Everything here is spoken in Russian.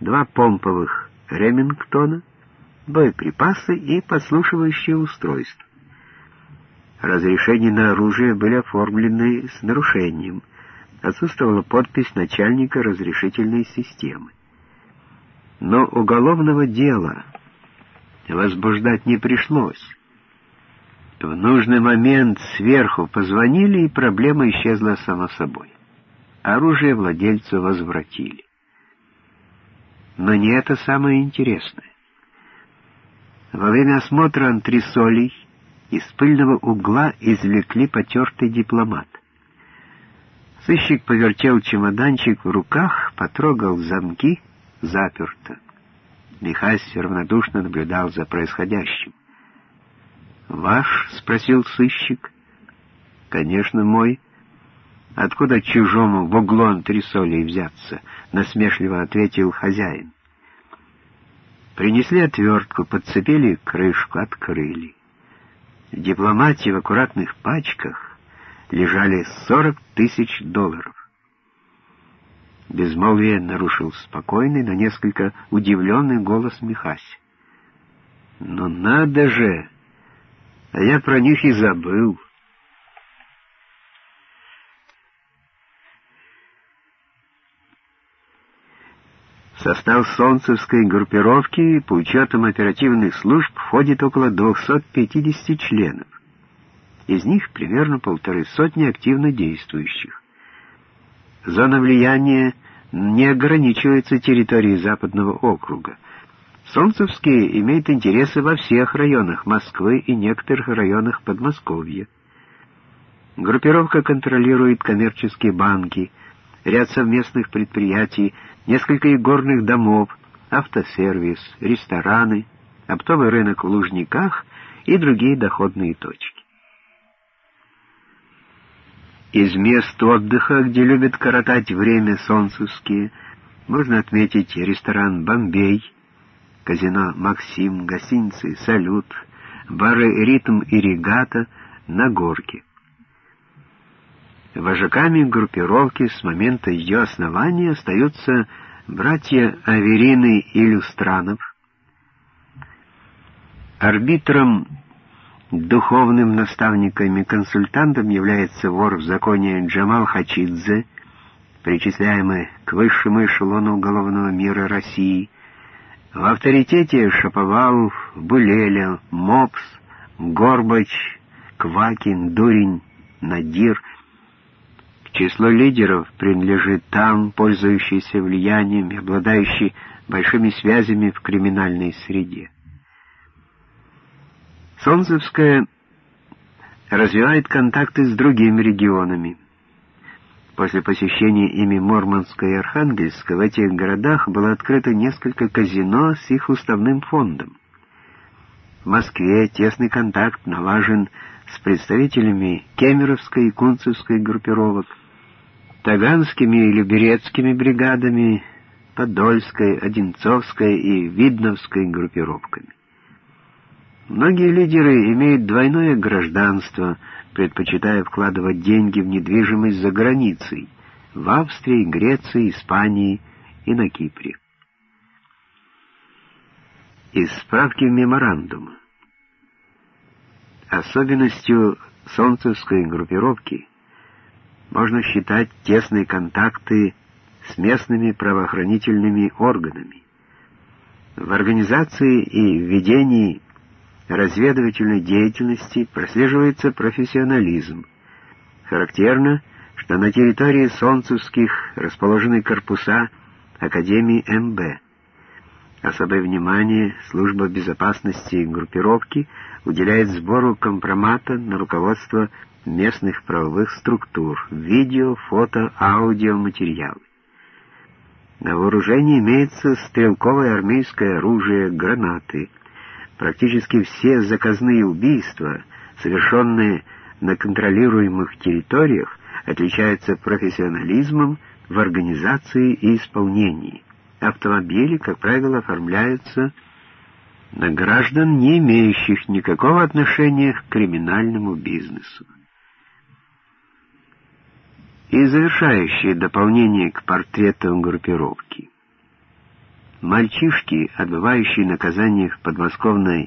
два помповых Ремингтона, боеприпасы и подслушивающее устройство. Разрешения на оружие были оформлены с нарушением. Отсутствовала подпись начальника разрешительной системы. Но уголовного дела возбуждать не пришлось. В нужный момент сверху позвонили, и проблема исчезла само собой. Оружие владельцу возвратили. Но не это самое интересное. Во время осмотра антресолей из пыльного угла извлекли потертый дипломат. Сыщик повертел чемоданчик в руках, потрогал замки, заперто. Михась равнодушно наблюдал за происходящим. «Ваш?» — спросил сыщик. «Конечно, мой». «Откуда чужому в углу антресолей взяться?» — насмешливо ответил хозяин. Принесли отвертку, подцепили крышку, открыли. В дипломате в аккуратных пачках лежали сорок тысяч долларов. Безмолвие нарушил спокойный, но несколько удивленный голос Михась. «Ну надо же! А я про них и забыл!» Состав солнцевской группировки по учетам оперативных служб входит около 250 членов. Из них примерно полторы сотни активно действующих. Зона влияния не ограничивается территорией Западного округа. Солнцевские имеют интересы во всех районах Москвы и некоторых районах Подмосковья. Группировка контролирует коммерческие банки, ряд совместных предприятий, несколько игорных домов, автосервис, рестораны, оптовый рынок в Лужниках и другие доходные точки. Из мест отдыха, где любят коротать время солнцевские, можно отметить ресторан «Бомбей», казино «Максим», гостиницы «Салют», бары «Ритм» и «Регата» на горке. Вожаками группировки с момента ее основания остаются братья Аверины и Люстранов. Арбитром Духовным наставником и консультантом является вор в законе Джамал Хачидзе, причисляемый к высшему эшелону уголовного мира России. В авторитете Шаповалов, Булеля, Мопс, Горбач, Квакин, Дурень, Надир. К числу лидеров принадлежит там, пользующийся влиянием и обладающий большими связями в криминальной среде. Солнцевская развивает контакты с другими регионами. После посещения ими Мурманска и Архангельска в этих городах было открыто несколько казино с их уставным фондом. В Москве тесный контакт налажен с представителями Кемеровской и Кунцевской группировок, Таганскими и Люберецкими бригадами, Подольской, Одинцовской и Видновской группировками. Многие лидеры имеют двойное гражданство, предпочитая вкладывать деньги в недвижимость за границей, в Австрии, Греции, Испании и на Кипре. Из справки меморандума. Особенностью солнцевской группировки можно считать тесные контакты с местными правоохранительными органами. В организации и ведении разведывательной деятельности прослеживается профессионализм. Характерно, что на территории Солнцевских расположены корпуса Академии МБ. Особое внимание служба безопасности группировки уделяет сбору компромата на руководство местных правовых структур, видео, фото, аудиоматериалы. На вооружении имеется стрелковое армейское оружие, гранаты, Практически все заказные убийства, совершенные на контролируемых территориях, отличаются профессионализмом в организации и исполнении. Автомобили, как правило, оформляются на граждан, не имеющих никакого отношения к криминальному бизнесу. И завершающее дополнение к портрету группировки. Мальчишки, отбывающие наказание в подмосковной